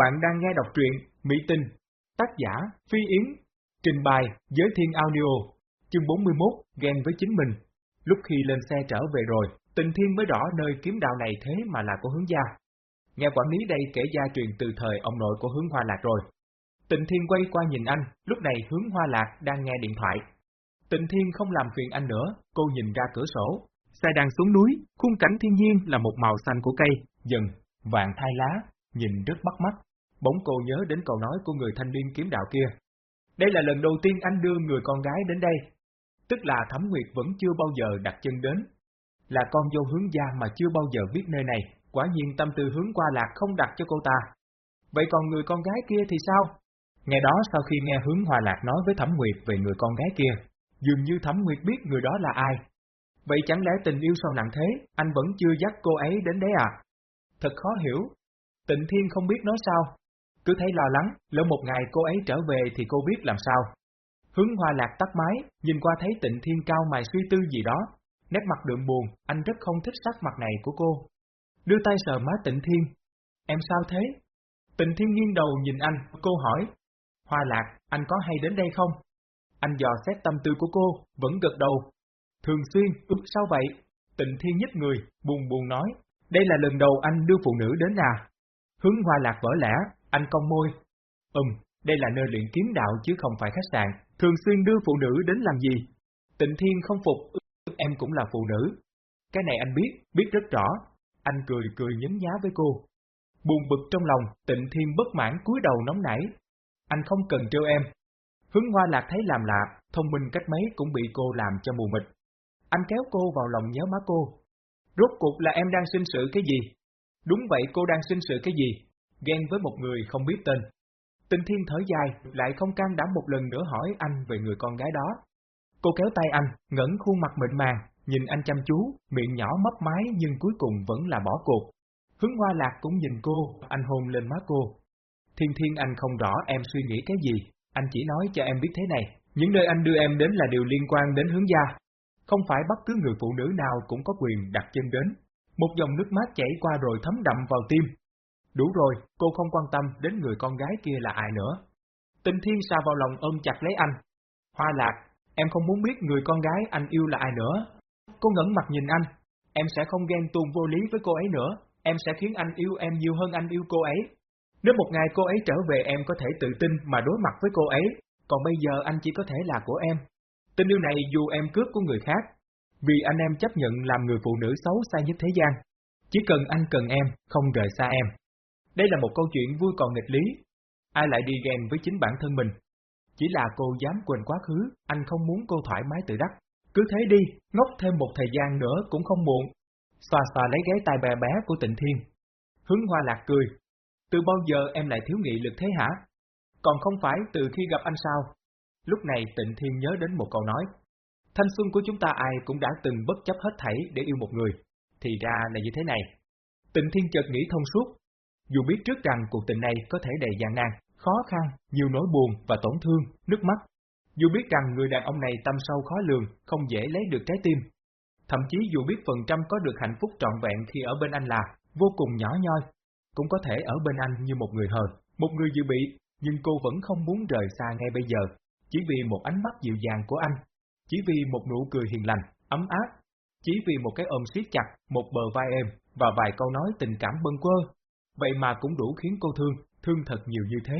Bạn đang nghe đọc truyện Mỹ Tinh, tác giả Phi Yến, trình bày Giới Thiên Audio, chương 41, ghen với chính mình. Lúc khi lên xe trở về rồi, Tình Thiên mới rõ nơi kiếm đạo này thế mà là của hướng gia. Nghe quản lý đây kể gia truyền từ thời ông nội của hướng Hoa Lạc rồi. Tịnh Thiên quay qua nhìn anh, lúc này hướng Hoa Lạc đang nghe điện thoại. Tịnh Thiên không làm phiền anh nữa, cô nhìn ra cửa sổ. Xe đang xuống núi, khung cảnh thiên nhiên là một màu xanh của cây, dần, vàng thai lá, nhìn rất bắt mắt. Bỗng cô nhớ đến câu nói của người thanh niên kiếm đạo kia. Đây là lần đầu tiên anh đưa người con gái đến đây. Tức là Thẩm Nguyệt vẫn chưa bao giờ đặt chân đến. Là con dâu hướng gia mà chưa bao giờ biết nơi này, quả nhiên tâm tư hướng qua lạc không đặt cho cô ta. Vậy còn người con gái kia thì sao? Ngày đó sau khi nghe hướng Hòa Lạc nói với Thẩm Nguyệt về người con gái kia, dường như Thẩm Nguyệt biết người đó là ai. Vậy chẳng lẽ tình yêu sâu nặng thế, anh vẫn chưa dắt cô ấy đến đấy à? Thật khó hiểu. Tịnh Thiên không biết nói sao, cứ thấy lo lắng, lỡ một ngày cô ấy trở về thì cô biết làm sao. Hướng hoa lạc tắt máy, nhìn qua thấy tịnh thiên cao mày suy tư gì đó. Nét mặt đượm buồn, anh rất không thích sắc mặt này của cô. Đưa tay sờ má tịnh thiên. Em sao thế? Tịnh thiên nghiêng đầu nhìn anh, cô hỏi. Hoa lạc, anh có hay đến đây không? Anh dò xét tâm tư của cô, vẫn gật đầu. Thường xuyên, ước sao vậy? Tịnh thiên nhích người, buồn buồn nói. Đây là lần đầu anh đưa phụ nữ đến à? Hướng hoa lạc vỡ lẽ, anh cong môi. Ừm, đây là nơi luyện kiếm đạo chứ không phải khách sạn, thường xuyên đưa phụ nữ đến làm gì? Tịnh Thiên không phục, em cũng là phụ nữ. Cái này anh biết, biết rất rõ. Anh cười cười nhấn nhá với cô. Buồn bực trong lòng, tịnh Thiên bất mãn cúi đầu nóng nảy. Anh không cần trêu em. Hướng hoa lạc thấy làm lạ, thông minh cách mấy cũng bị cô làm cho mù mịt. Anh kéo cô vào lòng nhớ má cô. Rốt cuộc là em đang sinh sự cái gì? Đúng vậy cô đang sinh sự cái gì? Ghen với một người không biết tên. Tình thiên thở dài, lại không can đảm một lần nữa hỏi anh về người con gái đó. Cô kéo tay anh, ngẩng khuôn mặt mịn màng, nhìn anh chăm chú, miệng nhỏ mấp mái nhưng cuối cùng vẫn là bỏ cuộc. Hướng hoa lạc cũng nhìn cô, anh hôn lên má cô. Thiên thiên anh không rõ em suy nghĩ cái gì, anh chỉ nói cho em biết thế này, những nơi anh đưa em đến là điều liên quan đến hướng gia. Không phải bất cứ người phụ nữ nào cũng có quyền đặt chân đến. Một dòng nước mát chảy qua rồi thấm đậm vào tim, Đủ rồi, cô không quan tâm đến người con gái kia là ai nữa. Tinh Thiên xa vào lòng ôm chặt lấy anh. Hoa lạc, em không muốn biết người con gái anh yêu là ai nữa. Cô ngẩn mặt nhìn anh. Em sẽ không ghen tuông vô lý với cô ấy nữa. Em sẽ khiến anh yêu em nhiều hơn anh yêu cô ấy. Nếu một ngày cô ấy trở về em có thể tự tin mà đối mặt với cô ấy, còn bây giờ anh chỉ có thể là của em. Tình yêu này dù em cướp của người khác, vì anh em chấp nhận làm người phụ nữ xấu xa nhất thế gian. Chỉ cần anh cần em, không rời xa em. Đây là một câu chuyện vui còn nghịch lý. Ai lại đi ghen với chính bản thân mình? Chỉ là cô dám quên quá khứ, anh không muốn cô thoải mái tự đắc. Cứ thế đi, ngốc thêm một thời gian nữa cũng không muộn. Xòa xòa lấy ghế tai bè bé của tịnh thiên. Hướng hoa lạc cười. Từ bao giờ em lại thiếu nghị lực thế hả? Còn không phải từ khi gặp anh sao? Lúc này tịnh thiên nhớ đến một câu nói. Thanh xuân của chúng ta ai cũng đã từng bất chấp hết thảy để yêu một người. Thì ra là như thế này. Tịnh thiên chợt nghĩ thông suốt, dù biết trước rằng cuộc tình này có thể đầy gian nan, khó khăn, nhiều nỗi buồn và tổn thương, nước mắt. Dù biết rằng người đàn ông này tâm sâu khó lường, không dễ lấy được trái tim. Thậm chí dù biết phần trăm có được hạnh phúc trọn vẹn khi ở bên anh là vô cùng nhỏ nhoi, cũng có thể ở bên anh như một người hờ, một người dự bị, nhưng cô vẫn không muốn rời xa ngay bây giờ, chỉ vì một ánh mắt dịu dàng của anh, chỉ vì một nụ cười hiền lành, ấm áp, chỉ vì một cái ôm siết chặt, một bờ vai êm và vài câu nói tình cảm bâng quơ, vậy mà cũng đủ khiến cô thương, thương thật nhiều như thế.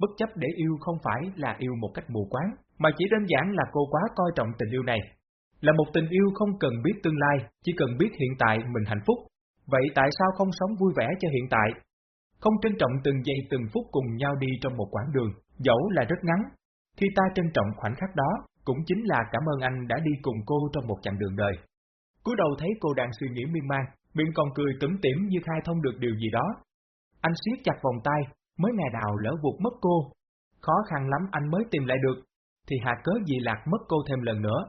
Bất chấp để yêu không phải là yêu một cách mù quáng, mà chỉ đơn giản là cô quá coi trọng tình yêu này. Là một tình yêu không cần biết tương lai, chỉ cần biết hiện tại mình hạnh phúc. Vậy tại sao không sống vui vẻ cho hiện tại? Không trân trọng từng giây từng phút cùng nhau đi trong một quãng đường, dẫu là rất ngắn. Khi ta trân trọng khoảnh khắc đó, cũng chính là cảm ơn anh đã đi cùng cô trong một chặng đường đời. Cúi đầu thấy cô đang suy nghĩ miên man, miệng còn cười tủm tỉm như khai thông được điều gì đó. Anh siết chặt vòng tay, mới ngày nào lỡ vụt mất cô. Khó khăn lắm anh mới tìm lại được, thì hạ cớ gì lạc mất cô thêm lần nữa.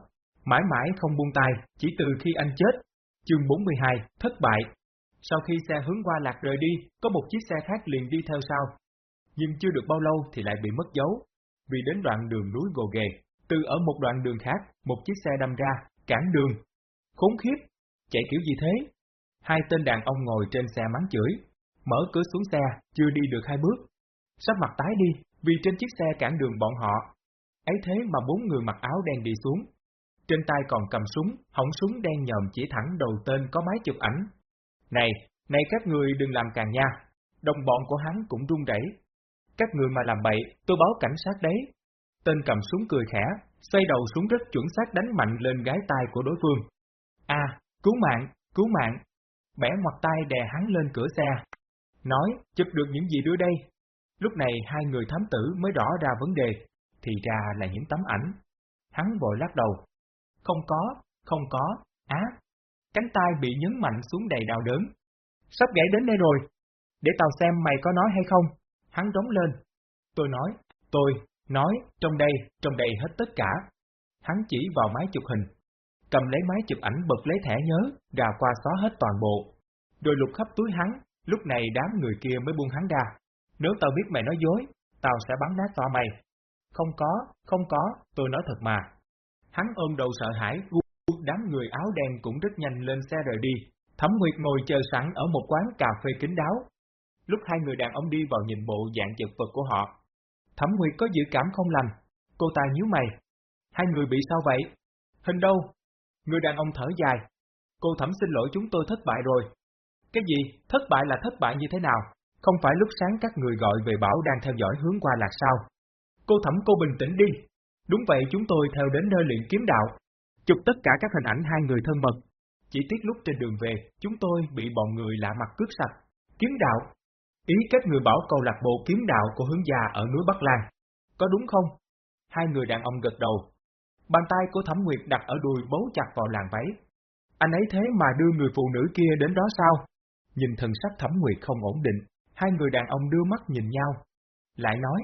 Mãi mãi không buông tay, chỉ từ khi anh chết. Chương 42, thất bại. Sau khi xe hướng qua lạc rời đi, có một chiếc xe khác liền đi theo sau. Nhưng chưa được bao lâu thì lại bị mất dấu, vì đến đoạn đường núi gồ ghề, từ ở một đoạn đường khác, một chiếc xe đâm ra, cản đường. Khốn khiếp, chạy kiểu gì thế? Hai tên đàn ông ngồi trên xe mắng chửi. mở cửa xuống xe, chưa đi được hai bước. Sắp mặt tái đi, vì trên chiếc xe cản đường bọn họ. Ấy thế mà bốn người mặc áo đen đi xuống. Trên tay còn cầm súng, hỏng súng đen nhòm chỉ thẳng đầu tên có máy chụp ảnh. Này, này các người đừng làm càng nha. Đồng bọn của hắn cũng run rẩy. Các người mà làm bậy, tôi báo cảnh sát đấy. Tên cầm súng cười khẽ, xoay đầu súng rất chuẩn xác đánh mạnh lên gái tai của đối phương. A, cứu mạng, cứu mạng. Bẻ ngoặt tay đè hắn lên cửa xe. Nói, chụp được những gì đưa đây? Lúc này hai người thám tử mới rõ ra vấn đề, thì ra là những tấm ảnh. Hắn vội lắc đầu. Không có, không có, á. Cánh tay bị nhấn mạnh xuống đầy đau đớn. Sắp gãy đến đây rồi. Để tao xem mày có nói hay không. Hắn rống lên. Tôi nói, tôi, nói, trong đây, trong đây hết tất cả. Hắn chỉ vào máy chụp hình. Cầm lấy máy chụp ảnh bật lấy thẻ nhớ, gà qua xóa hết toàn bộ. Rồi lục khắp túi hắn, lúc này đám người kia mới buông hắn ra. Nếu tao biết mày nói dối, tao sẽ bắn nát to mày. Không có, không có, tôi nói thật mà. Hắn ôm đầu sợ hãi, đám người áo đen cũng rất nhanh lên xe rời đi. Thẩm Nguyệt ngồi chờ sẵn ở một quán cà phê kín đáo. Lúc hai người đàn ông đi vào nhìn bộ dạng chật vật của họ, Thẩm Nguyệt có dự cảm không lành. Cô ta nhíu mày. Hai người bị sao vậy? Hình đâu? Người đàn ông thở dài. Cô thẩm xin lỗi chúng tôi thất bại rồi. Cái gì? Thất bại là thất bại như thế nào? Không phải lúc sáng các người gọi về bảo đang theo dõi hướng qua là sao? Cô thẩm cô bình tĩnh đi. Đúng vậy chúng tôi theo đến nơi luyện kiếm đạo. Chụp tất cả các hình ảnh hai người thân mật. Chỉ tiếc lúc trên đường về, chúng tôi bị bọn người lạ mặt cướp sạch. Kiếm đạo? Ý các người bảo câu lạc bộ kiếm đạo của hướng gia ở núi Bắc Lan. Có đúng không? Hai người đàn ông gật đầu. Bàn tay của Thẩm Nguyệt đặt ở đùi bấu chặt vào làn váy. Anh ấy thế mà đưa người phụ nữ kia đến đó sao? Nhìn thần sắc Thẩm Nguyệt không ổn định, hai người đàn ông đưa mắt nhìn nhau. Lại nói,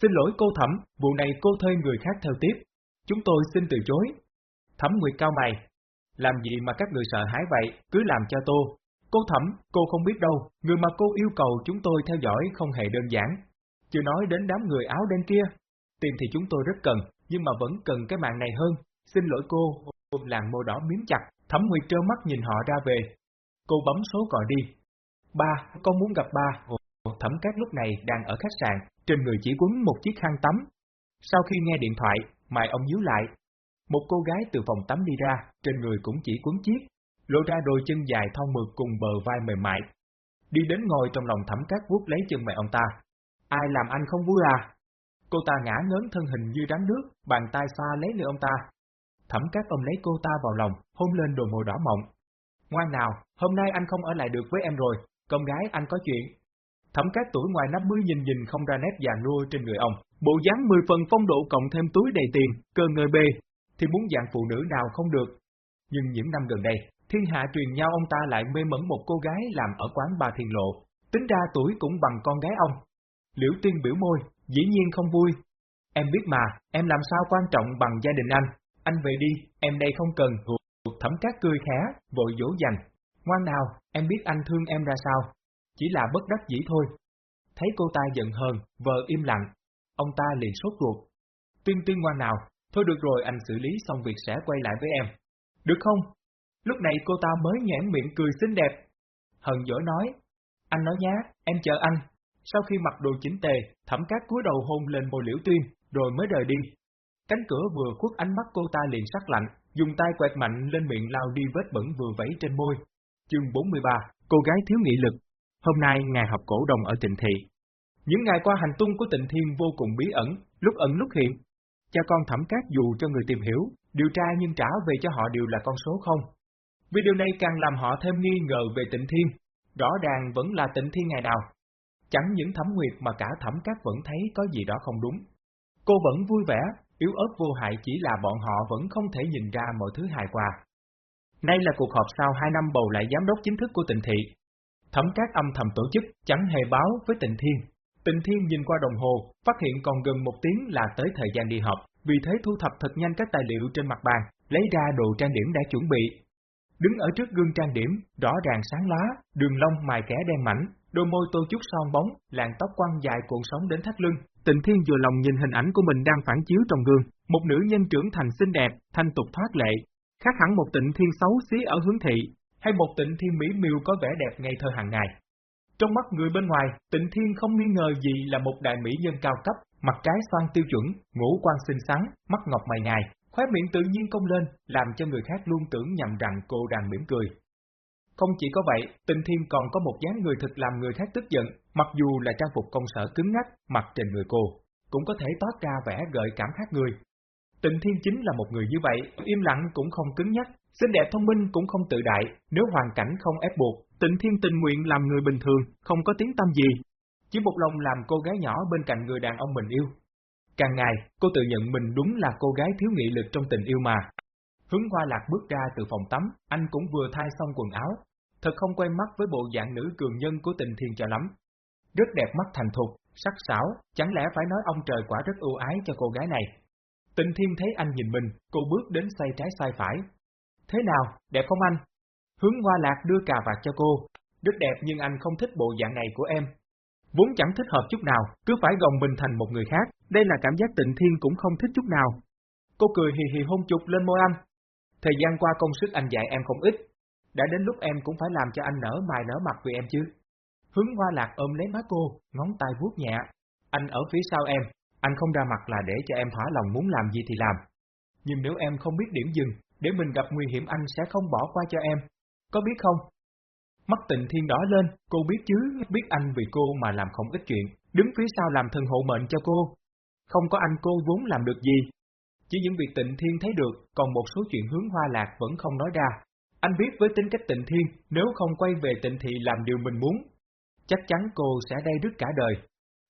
xin lỗi cô Thẩm, vụ này cô thuê người khác theo tiếp. Chúng tôi xin từ chối. Thẩm Nguyệt cao mày. Làm gì mà các người sợ hãi vậy, cứ làm cho tô, Cô Thẩm, cô không biết đâu, người mà cô yêu cầu chúng tôi theo dõi không hề đơn giản. Chưa nói đến đám người áo đen kia. Tiền thì chúng tôi rất cần, nhưng mà vẫn cần cái mạng này hơn. Xin lỗi cô, làng mô đỏ miếm chặt, Thẩm Nguyệt trơ mắt nhìn họ ra về. Cô bấm số gọi đi. Ba, con muốn gặp ba. Thẩm Cát lúc này đang ở khách sạn, trên người chỉ quấn một chiếc khăn tắm. Sau khi nghe điện thoại, mày ông nhíu lại. Một cô gái từ phòng tắm đi ra, trên người cũng chỉ quấn chiếc, lộ ra đôi chân dài thon mượt cùng bờ vai mềm mại. Đi đến ngồi trong lòng thẩm cát vuốt lấy chân mẹ ông ta. Ai làm anh không vui à? Cô ta ngã ngớn thân hình như rắn nước, bàn tay xa lấy lưng ông ta. Thẩm cát ôm lấy cô ta vào lòng, hôn lên đôi môi đỏ mọng. Ngoan nào, hôm nay anh không ở lại được với em rồi, con gái anh có chuyện. Thẩm cát tuổi ngoài 50 nhìn nhìn không ra nét già nua trên người ông, bộ dáng 10 phần phong độ cộng thêm túi đầy tiền, cơ ngơi bê, thì muốn dạng phụ nữ nào không được. Nhưng những năm gần đây, Thiên hạ truyền nhau ông ta lại mê mẩn một cô gái làm ở quán bà thiền lộ, tính ra tuổi cũng bằng con gái ông. Liễu tiên biểu môi, dĩ nhiên không vui. Em biết mà, em làm sao quan trọng bằng gia đình anh, anh về đi, em đây không cần, thẩm cát cười khẽ, vội dỗ dành. Ngoan nào, em biết anh thương em ra sao, chỉ là bất đắc dĩ thôi. Thấy cô ta giận hơn, vợ im lặng, ông ta liền sốt ruột. Tuyên tuyên ngoan nào, thôi được rồi anh xử lý xong việc sẽ quay lại với em. Được không? Lúc này cô ta mới nhãn miệng cười xinh đẹp. hờn dỗi nói, anh nói nhá, em chờ anh. Sau khi mặc đồ chỉnh tề, thẩm cát cúi đầu hôn lên môi liễu tuyên, rồi mới rời đi. Cánh cửa vừa khuất ánh mắt cô ta liền sắc lạnh, dùng tay quẹt mạnh lên miệng lao đi vết bẩn vừa vẫy trên môi. Chương 43, cô gái thiếu nghị lực. Hôm nay ngày học cổ đồng ở tịnh thị. Những ngày qua hành tung của tịnh thiên vô cùng bí ẩn, lúc ẩn lúc hiện. Cha con thẩm cát dù cho người tìm hiểu, điều tra nhưng trả về cho họ đều là con số không. Vì điều này càng làm họ thêm nghi ngờ về tịnh thiên, rõ ràng vẫn là tịnh thiên ngày nào. Chẳng những thẩm nguyệt mà cả thẩm các vẫn thấy có gì đó không đúng. Cô vẫn vui vẻ, yếu ớt vô hại chỉ là bọn họ vẫn không thể nhìn ra mọi thứ hài hòa. Nay là cuộc họp sau hai năm bầu lại giám đốc chính thức của tịnh thị. Thẩm các âm thầm tổ chức, chẳng hề báo với tịnh thiên. Tịnh thiên nhìn qua đồng hồ, phát hiện còn gần một tiếng là tới thời gian đi họp, vì thế thu thập thật nhanh các tài liệu trên mặt bàn, lấy ra đồ trang điểm đã chuẩn bị, Đứng ở trước gương trang điểm, rõ ràng sáng lá, đường lông mài kẻ đen mảnh, đôi môi tô chút son bóng, làn tóc quăng dài cuộn sóng đến thắt lưng. Tịnh Thiên vừa lòng nhìn hình ảnh của mình đang phản chiếu trong gương, một nữ nhân trưởng thành xinh đẹp, thanh tục thoát lệ, khác hẳn một Tịnh Thiên xấu xí ở hướng thị, hay một Tịnh Thiên mỹ miều có vẻ đẹp ngày thơ hàng ngày. Trong mắt người bên ngoài, tịnh thiên không nghi ngờ gì là một đại mỹ nhân cao cấp, mặt trái xoan tiêu chuẩn, ngũ quan xinh xắn, mắt ngọc mày ngài, khóe miệng tự nhiên công lên, làm cho người khác luôn tưởng nhầm rằng cô đang mỉm cười. Không chỉ có vậy, tịnh thiên còn có một dáng người thực làm người khác tức giận, mặc dù là trang phục công sở cứng ngắc, mặt trên người cô, cũng có thể toát ra vẻ gợi cảm khác người. Tịnh thiên chính là một người như vậy, im lặng cũng không cứng nhắc, xinh đẹp thông minh cũng không tự đại, nếu hoàn cảnh không ép buộc, tịnh thiên tình nguyện làm người bình thường, không có tiếng tâm gì. Chỉ một lòng làm cô gái nhỏ bên cạnh người đàn ông mình yêu. Càng ngày, cô tự nhận mình đúng là cô gái thiếu nghị lực trong tình yêu mà. Hướng hoa lạc bước ra từ phòng tắm, anh cũng vừa thay xong quần áo. Thật không quen mắt với bộ dạng nữ cường nhân của tình thiên cho lắm. Rất đẹp mắt thành thục, sắc sảo, chẳng lẽ phải nói ông trời quả rất ưu ái cho cô gái này. Tịnh Thiên thấy anh nhìn mình, cô bước đến xoay trái xoay phải. Thế nào, đẹp không anh? Hướng Hoa Lạc đưa cà vạt cho cô. Rất đẹp nhưng anh không thích bộ dạng này của em. Vốn chẳng thích hợp chút nào, cứ phải gồng mình thành một người khác. Đây là cảm giác tịnh thiên cũng không thích chút nào. Cô cười hì hì hôn chụp lên môi anh. Thời gian qua công sức anh dạy em không ít. Đã đến lúc em cũng phải làm cho anh nở mày nở mặt vì em chứ. Hướng Hoa Lạc ôm lấy má cô, ngón tay vuốt nhẹ. Anh ở phía sau em, anh không ra mặt là để cho em thỏa lòng muốn làm gì thì làm. Nhưng nếu em không biết điểm dừng, để mình gặp nguy hiểm anh sẽ không bỏ qua cho em. Có biết không? Mắt tịnh thiên đỏ lên, cô biết chứ, biết anh vì cô mà làm không ít chuyện, đứng phía sau làm thân hộ mệnh cho cô. Không có anh cô vốn làm được gì. Chỉ những việc tịnh thiên thấy được, còn một số chuyện hướng hoa lạc vẫn không nói ra. Anh biết với tính cách tịnh thiên, nếu không quay về tịnh thị làm điều mình muốn, chắc chắn cô sẽ đây đứt cả đời.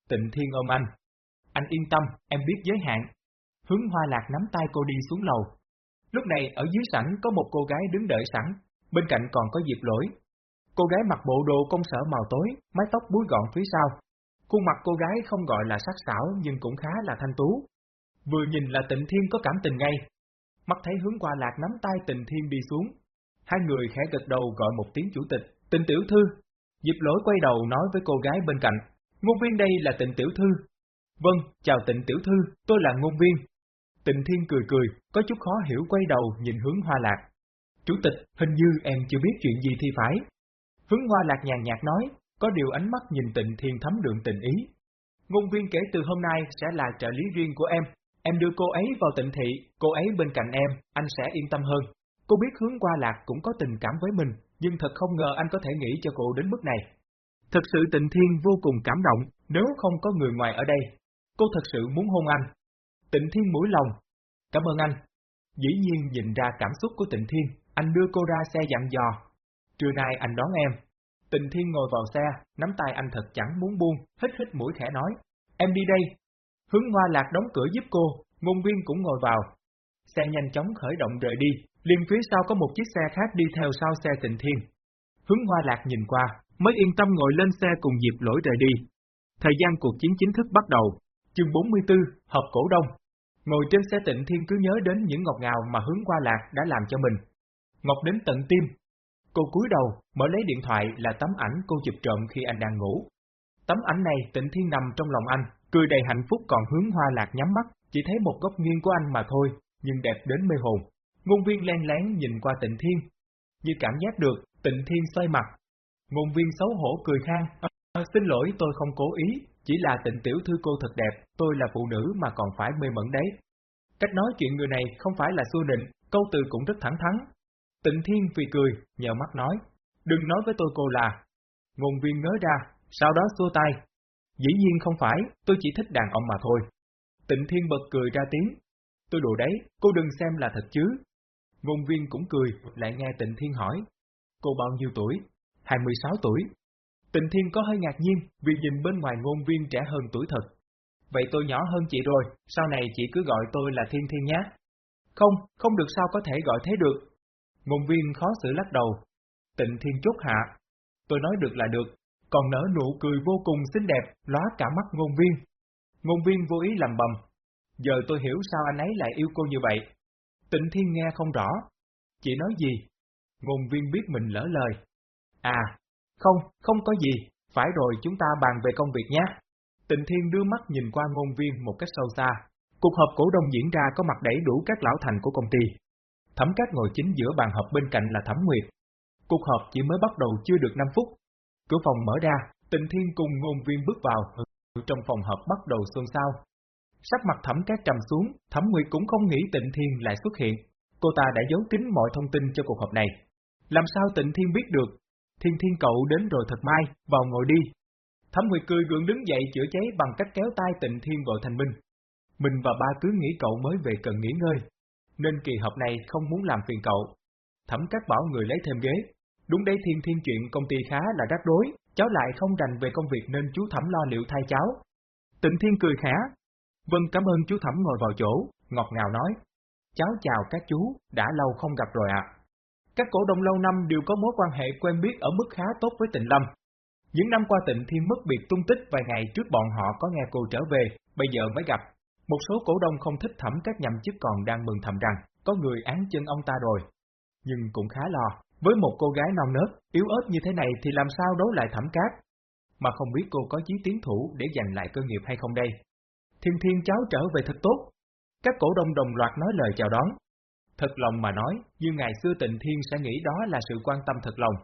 Tịnh thiên ôm anh, anh yên tâm, em biết giới hạn. Hướng hoa lạc nắm tay cô đi xuống lầu. Lúc này ở dưới sảnh có một cô gái đứng đợi sẵn, bên cạnh còn có Diệp lỗi. Cô gái mặc bộ đồ công sở màu tối, mái tóc búi gọn phía sau. Khuôn mặt cô gái không gọi là sắc sảo nhưng cũng khá là thanh tú. Vừa nhìn là tịnh thiên có cảm tình ngay. Mắt thấy hướng qua lạc nắm tay tịnh thiên đi xuống. Hai người khẽ gật đầu gọi một tiếng chủ tịch, tịnh tiểu thư. Diệp lỗi quay đầu nói với cô gái bên cạnh, ngôn viên đây là tịnh tiểu thư, Vâng, chào tịnh tiểu thư, tôi là ngôn viên. Tịnh thiên cười cười, có chút khó hiểu quay đầu nhìn hướng hoa lạc. Chủ tịch, hình như em chưa biết chuyện gì thì phải. Hướng hoa lạc nhàn nhạt nói, có điều ánh mắt nhìn tịnh thiên thấm đường tình ý. Ngôn viên kể từ hôm nay sẽ là trợ lý riêng của em. Em đưa cô ấy vào tịnh thị, cô ấy bên cạnh em, anh sẽ yên tâm hơn. Cô biết hướng qua lạc cũng có tình cảm với mình, nhưng thật không ngờ anh có thể nghĩ cho cô đến mức này. Thật sự tịnh thiên vô cùng cảm động, nếu không có người ngoài ở đây, Cô thật sự muốn hôn anh. Tịnh Thiên mũi lòng. Cảm ơn anh. Dĩ nhiên nhìn ra cảm xúc của Tịnh Thiên, anh đưa cô ra xe dặn dò. Trưa nay anh đón em. tình Thiên ngồi vào xe, nắm tay anh thật chẳng muốn buông, hít hít mũi khẽ nói. Em đi đây. Hướng Hoa Lạc đóng cửa giúp cô, ngôn viên cũng ngồi vào. Xe nhanh chóng khởi động rời đi, liền phía sau có một chiếc xe khác đi theo sau xe tình Thiên. Hướng Hoa Lạc nhìn qua, mới yên tâm ngồi lên xe cùng Diệp Lỗi rời đi. Thời gian cuộc chiến chính thức bắt đầu, Chương 44, Hợp Cổ Đông Ngồi trên xe tịnh thiên cứ nhớ đến những ngọt ngào mà hướng qua lạc đã làm cho mình. Ngọt đến tận tim. Cô cúi đầu, mở lấy điện thoại là tấm ảnh cô chụp trộm khi anh đang ngủ. Tấm ảnh này tịnh thiên nằm trong lòng anh, cười đầy hạnh phúc còn hướng hoa lạc nhắm mắt, chỉ thấy một góc nghiêng của anh mà thôi, nhưng đẹp đến mê hồn. Ngôn viên len lén nhìn qua tịnh thiên, như cảm giác được, tịnh thiên xoay mặt. Ngôn viên xấu hổ cười khang, à, xin lỗi tôi không cố ý, chỉ là tịnh tiểu thư cô thật đẹp, tôi là phụ nữ mà còn phải mê mẩn đấy. Cách nói chuyện người này không phải là xua định, câu từ cũng rất thẳng thắn. Tịnh thiên vì cười, nhờ mắt nói, đừng nói với tôi cô là. Ngôn viên ngớ ra, sau đó xua tay. Dĩ nhiên không phải, tôi chỉ thích đàn ông mà thôi. Tịnh thiên bật cười ra tiếng. Tôi đùa đấy, cô đừng xem là thật chứ. Ngôn viên cũng cười, lại nghe tịnh thiên hỏi. Cô bao nhiêu tuổi? 26 tuổi. Tịnh Thiên có hơi ngạc nhiên vì nhìn bên ngoài ngôn viên trẻ hơn tuổi thật. Vậy tôi nhỏ hơn chị rồi, sau này chị cứ gọi tôi là Thiên Thiên nhé. Không, không được sao có thể gọi thế được. Ngôn viên khó xử lắc đầu. Tịnh Thiên chốt hạ. Tôi nói được là được, còn nở nụ cười vô cùng xinh đẹp, lóa cả mắt ngôn viên. Ngôn viên vô ý làm bầm. Giờ tôi hiểu sao anh ấy lại yêu cô như vậy. Tịnh Thiên nghe không rõ. Chị nói gì? Ngôn viên biết mình lỡ lời. À, không, không có gì, phải rồi chúng ta bàn về công việc nhé. Tịnh Thiên đưa mắt nhìn qua ngôn viên một cách sâu xa. Cuộc họp cổ đông diễn ra có mặt đầy đủ các lão thành của công ty. Thẩm Cát ngồi chính giữa bàn họp bên cạnh là Thẩm Nguyệt. Cuộc họp chỉ mới bắt đầu chưa được 5 phút. Cửa phòng mở ra, Tịnh Thiên cùng ngôn viên bước vào, trong phòng họp bắt đầu xôn xao. Sắc mặt thẩm cát trầm xuống, thẩm nguyệt cũng không nghĩ tịnh Thiên lại xuất hiện. Cô ta đã giấu kín mọi thông tin cho cuộc họp này. Làm sao tịnh Thiên biết được? Thiên Thiên cậu đến rồi thật mai, vào ngồi đi. Thẩm Nguyệt cười gượng đứng dậy chữa cháy bằng cách kéo tay tịnh Thiên gọi thành Minh. Mình và ba cứ nghĩ cậu mới về cần nghỉ ngơi, nên kỳ họp này không muốn làm phiền cậu. Thẩm Cát bảo người lấy thêm ghế. Đúng đấy Thiên Thiên chuyện công ty khá là rắc rối, cháu lại không rành về công việc nên chú Thẩm lo liệu thay cháu. Tịnh Thiên cười khẽ. Vâng cảm ơn chú Thẩm ngồi vào chỗ, ngọt ngào nói. Cháu chào các chú, đã lâu không gặp rồi ạ. Các cổ đông lâu năm đều có mối quan hệ quen biết ở mức khá tốt với Tịnh Lâm. Những năm qua Tịnh Thiên mất biệt tung tích vài ngày trước bọn họ có nghe cô trở về, bây giờ mới gặp. Một số cổ đông không thích thẩm các nhậm chức còn đang mừng thầm rằng có người án chân ông ta rồi. Nhưng cũng khá lo, với một cô gái non nớt, yếu ớt như thế này thì làm sao đấu lại thẩm cát? Mà không biết cô có chí tiến thủ để giành lại cơ nghiệp hay không đây? Thiên thiên cháu trở về thật tốt. Các cổ đông đồng loạt nói lời chào đón. Thật lòng mà nói, như ngày xưa tịnh thiên sẽ nghĩ đó là sự quan tâm thật lòng.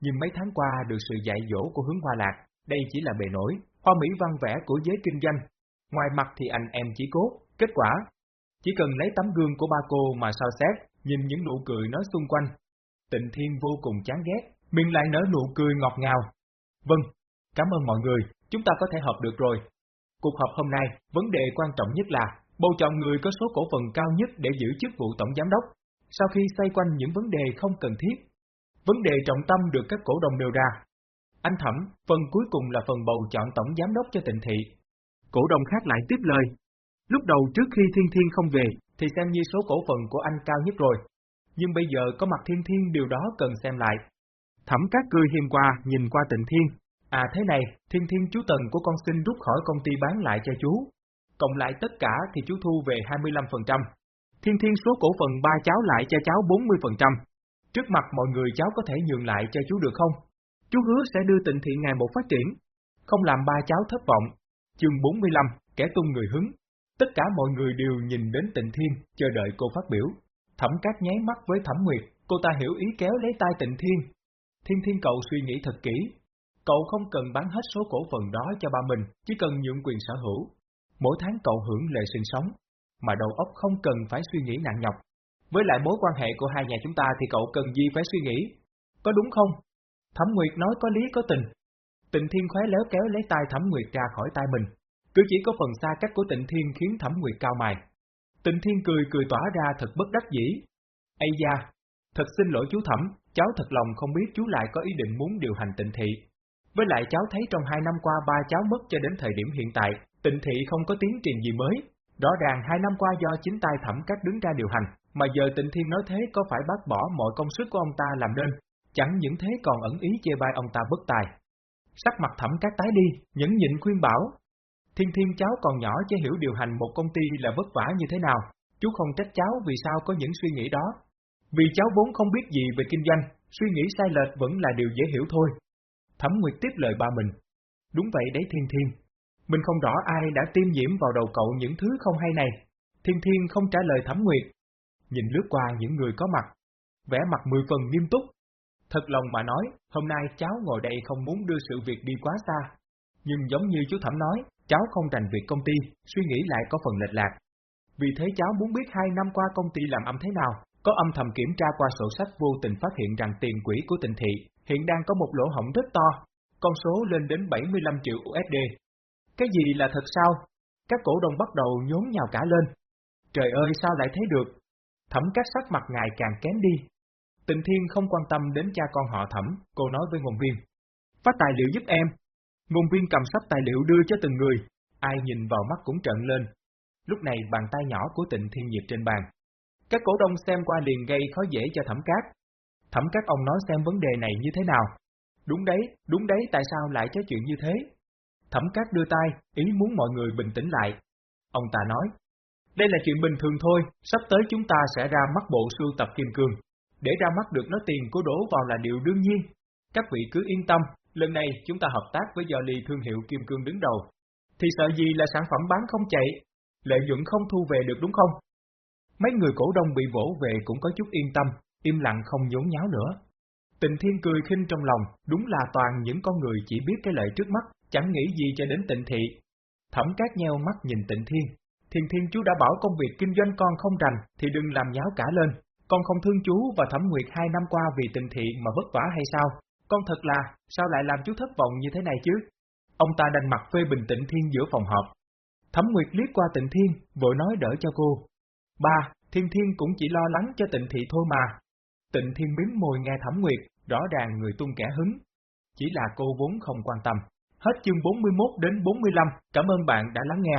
Nhưng mấy tháng qua được sự dạy dỗ của hướng hoa lạc, đây chỉ là bề nổi, hoa mỹ văn vẽ của giới kinh doanh. Ngoài mặt thì anh em chỉ cốt, kết quả. Chỉ cần lấy tấm gương của ba cô mà sao xét, nhìn những nụ cười nói xung quanh. Tịnh thiên vô cùng chán ghét, miệng lại nở nụ cười ngọt ngào. Vâng, cảm ơn mọi người, chúng ta có thể họp được rồi. Cuộc họp hôm nay, vấn đề quan trọng nhất là bầu chọn người có số cổ phần cao nhất để giữ chức vụ tổng giám đốc. Sau khi xoay quanh những vấn đề không cần thiết, vấn đề trọng tâm được các cổ đông nêu ra. Anh Thẩm, phần cuối cùng là phần bầu chọn tổng giám đốc cho tịnh thị. Cổ đông khác lại tiếp lời. Lúc đầu trước khi Thiên Thiên không về, thì xem như số cổ phần của anh cao nhất rồi. Nhưng bây giờ có mặt Thiên Thiên điều đó cần xem lại. Thẩm Cát cười hiền qua, nhìn qua tịnh Thiên. À thế này, Thiên Thiên chú Tần của con xin rút khỏi công ty bán lại cho chú. Cộng lại tất cả thì chú thu về 25%. Thiên Thiên số cổ phần ba cháu lại cho cháu 40%. Trước mặt mọi người cháu có thể nhường lại cho chú được không? Chú hứa sẽ đưa tịnh Thiện ngày một phát triển. Không làm ba cháu thất vọng. Chương 45, kẻ tung người hứng. Tất cả mọi người đều nhìn đến tịnh thiên, chờ đợi cô phát biểu. Thẩm cát nháy mắt với thẩm nguyệt, cô ta hiểu ý kéo lấy tay tịnh thiên. Thiên thiên cậu suy nghĩ thật kỹ. Cậu không cần bán hết số cổ phần đó cho ba mình, chỉ cần nhượng quyền sở hữu. Mỗi tháng cậu hưởng lệ sinh sống, mà đầu óc không cần phải suy nghĩ nặng nhọc. Với lại mối quan hệ của hai nhà chúng ta thì cậu cần gì phải suy nghĩ? Có đúng không? Thẩm Nguyệt nói có lý có tình. Tịnh Thiên khóe léo kéo lấy tay Thẩm Nguyệt ra khỏi tay mình. Cứ chỉ có phần xa cách của Tịnh Thiên khiến Thẩm Nguyệt cao mày. Tịnh Thiên cười cười tỏa ra thật bất đắc dĩ. Ây da, thật xin lỗi chú Thẩm, cháu thật lòng không biết chú lại có ý định muốn điều hành tịnh thị. Với lại cháu thấy trong hai năm qua ba cháu mất cho đến thời điểm hiện tại, tịnh thị không có tiến trình gì mới. Rõ ràng hai năm qua do chính tay thẩm các đứng ra điều hành, mà giờ tịnh thiên nói thế có phải bác bỏ mọi công sức của ông ta làm nên, chẳng những thế còn ẩn ý chê bai ông ta bất tài. Sắc mặt thẩm các tái đi, những nhịn khuyên bảo. Thiên thiên cháu còn nhỏ chứ hiểu điều hành một công ty là vất vả như thế nào, chú không trách cháu vì sao có những suy nghĩ đó. Vì cháu vốn không biết gì về kinh doanh, suy nghĩ sai lệch vẫn là điều dễ hiểu thôi. Thẩm Nguyệt tiếp lời ba mình. Đúng vậy đấy Thiên Thiên. Mình không rõ ai đã tiêm nhiễm vào đầu cậu những thứ không hay này. Thiên Thiên không trả lời Thẩm Nguyệt. Nhìn lướt qua những người có mặt. Vẽ mặt mười phần nghiêm túc. Thật lòng mà nói, hôm nay cháu ngồi đây không muốn đưa sự việc đi quá xa. Nhưng giống như chú Thẩm nói, cháu không rành việc công ty, suy nghĩ lại có phần lệch lạc. Vì thế cháu muốn biết hai năm qua công ty làm âm thế nào, có âm thầm kiểm tra qua sổ sách vô tình phát hiện rằng tiền quỹ của tình thị hiện đang có một lỗ hổng rất to, con số lên đến 75 triệu USD. Cái gì là thật sao? Các cổ đông bắt đầu nhốn nhào cả lên. Trời ơi sao lại thấy được? Thẩm các sắc mặt ngài càng kém đi. Tịnh Thiên không quan tâm đến cha con họ thẩm, cô nói với ngôn viên. Phát tài liệu giúp em. Ngôn viên cầm sắp tài liệu đưa cho từng người, ai nhìn vào mắt cũng trợn lên. Lúc này bàn tay nhỏ của tịnh Thiên diệp trên bàn. Các cổ đông xem qua liền gây khó dễ cho thẩm cát, Thẩm Cát ông nói xem vấn đề này như thế nào. Đúng đấy, đúng đấy tại sao lại trái chuyện như thế? Thẩm cát đưa tay, ý muốn mọi người bình tĩnh lại. Ông ta nói, đây là chuyện bình thường thôi, sắp tới chúng ta sẽ ra mắt bộ sưu tập kim cương. Để ra mắt được nó tiền của đổ vào là điều đương nhiên. Các vị cứ yên tâm, lần này chúng ta hợp tác với do ly thương hiệu kim cương đứng đầu. Thì sợ gì là sản phẩm bán không chạy, lợi nhuận không thu về được đúng không? Mấy người cổ đông bị vỗ về cũng có chút yên tâm, im lặng không nhốn nháo nữa. Tịnh Thiên cười khinh trong lòng, đúng là toàn những con người chỉ biết cái lợi trước mắt, chẳng nghĩ gì cho đến tịnh thị. Thẩm cát nheo mắt nhìn tịnh Thiên. Thiên Thiên chú đã bảo công việc kinh doanh con không rành, thì đừng làm nháo cả lên. Con không thương chú và Thẩm Nguyệt hai năm qua vì tình thiện mà vất vả hay sao? Con thật là, sao lại làm chú thất vọng như thế này chứ? Ông ta đành mặt phê bình tịnh Thiên giữa phòng họp. Thẩm Nguyệt liếc qua tịnh Thiên, vội nói đỡ cho cô. Ba, Thiên Thiên cũng chỉ lo lắng cho tịnh thị thôi mà. Tịnh Thiên biến môi nghe Thẩm Nguyệt, rõ ràng người tung kẻ hứng. Chỉ là cô vốn không quan tâm. Hết chương 41 đến 45, cảm ơn bạn đã lắng nghe.